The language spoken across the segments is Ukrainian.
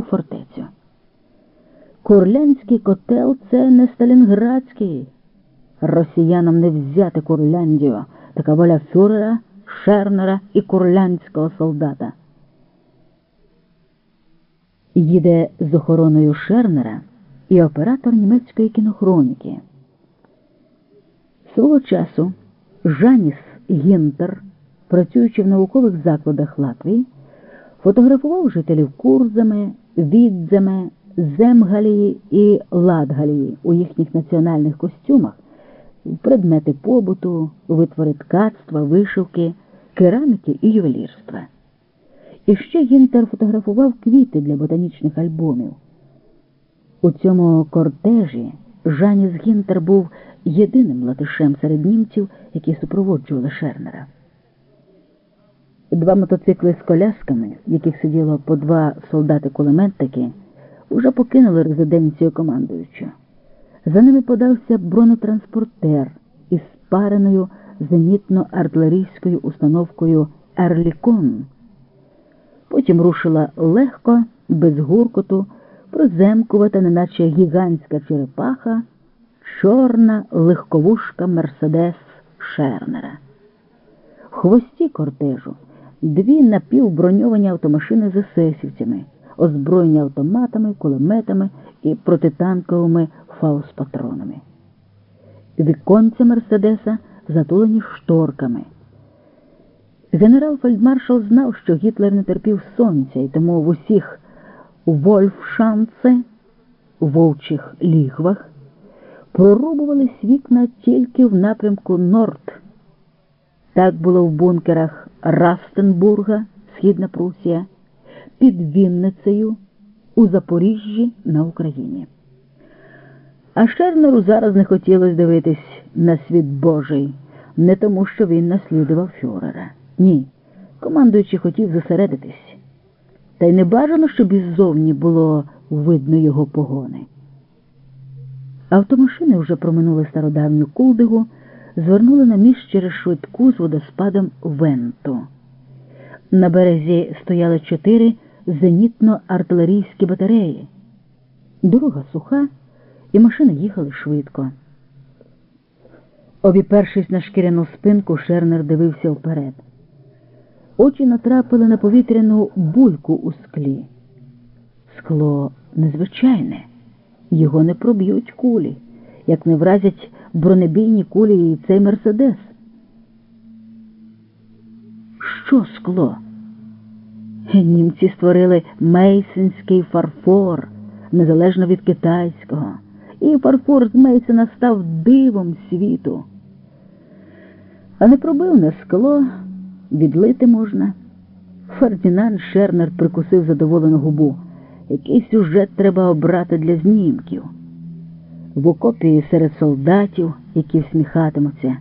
у фортецю. Курлянський котел це не Сталінградський. Росіянам не взяти Курляндію, така воля фюрера, Шернера і курлянського солдата. Їде з охороною Шернера і оператор німецької кінохроніки. Свого часу Жаніс Гінтер, працюючи в наукових закладах Латвії, фотографував жителів Курзами, Відзами, Земгалії і Латгалії у їхніх національних костюмах, предмети побуту, витвори ткацтва, вишивки, кераміки і ювелірства. І ще Гінтер фотографував квіти для ботанічних альбомів. У цьому кортежі Жаніс Гінтер був єдиним латишем серед німців, які супроводжували Шернера. Два мотоцикли з колясками, в яких сиділо по два солдати-кулеметники, уже покинули резиденцію командуючого. За ними подався бронетранспортер із спареною зенітно-артилерійською установкою Ерлікон. Потім рушила легко, без гуркоту, приземкувата, неначе гігантська черепаха, чорна легковушка Мерседес Шернера. В хвості кортежу дві напівброньовані автомашини з есесівцями, озброєні автоматами, кулеметами і протитанковими фаус-патронами. Віконця Мерседеса затулені шторками. Генерал-фельдмаршал знав, що Гітлер не терпів сонця, і тому в усіх Вольфшанце, вовчих лігвах, прорубувались вікна тільки в напрямку Норд. Так було в бункерах Растенбурга, Східна Прусія, під Вінницею, у Запоріжжі на Україні. А Шернеру зараз не хотілося дивитись на світ Божий, не тому, що він наслідував фюрера. Ні, командуючий хотів зосередитись. Та й не бажано, щоб іззовні було видно його погони. Автомашини вже проминули стародавню Кулдигу, звернули на міст через швидку з водоспадом Венту. На березі стояли чотири зенітно-артилерійські батареї. Дорога суха, і машини їхали швидко. Обіпершись на шкіряну спинку, Шернер дивився вперед. Очі натрапили на повітряну бульку у склі. Скло незвичайне, його не проб'ють кулі, як не вразять бронебійні кулі і цей Мерседес. Що скло? Німці створили мейсинський фарфор, незалежно від китайського, і фарфор з Мейсена став дивом світу. А не пробивне скло відлити можна. Фердінанд Шернер прикусив задоволену губу. Який сюжет треба обрати для знімків? В окопі серед солдатів, які всміхатимуться.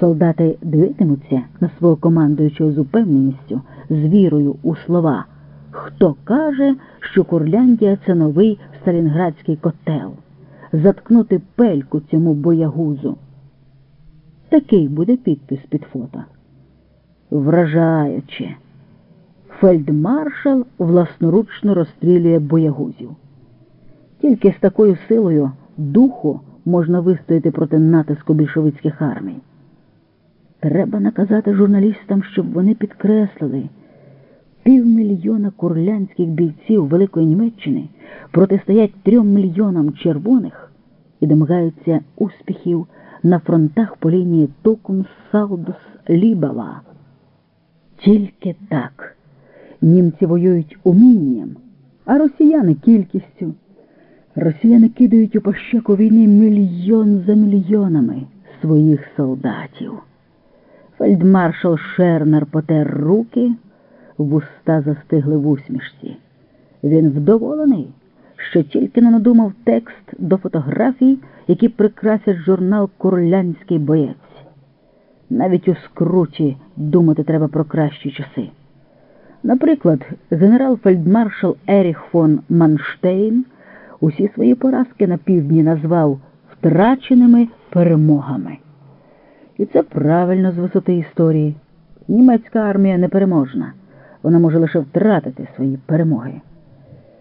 Солдати дивитимуться на свого командуючого з упевненістю, з вірою у слова. Хто каже, що Курляндія це новий сталінградський котел, заткнути пельку цьому боягузу? Такий буде підпис під фото. Вражаюче. Фельдмаршал власноручно розстрілює боягузів. Тільки з такою силою духу можна вистояти проти натиску більшовицьких армій. Треба наказати журналістам, щоб вони підкреслили півмільйона курлянських бійців Великої Німеччини протистоять трьом мільйонам червоних і домагаються успіхів на фронтах по лінії Токум Саудус Лібала. Тільки так німці воюють умінням, а росіяни кількістю. Росіяни кидають у пощеку війни мільйон за мільйонами своїх солдатів. Фельдмаршал Шернер потер руки, вуста застигли в усмішці. Він вдоволений, що тільки не надумав текст до фотографій, які прикрасять журнал Курлянський боєць. Навіть у скруті думати треба про кращі часи. Наприклад, генерал-фельдмаршал Еріх фон Манштейн усі свої поразки на півдні назвав втраченими перемогами. І це правильно з висоти історії. Німецька армія непереможна. Вона може лише втратити свої перемоги.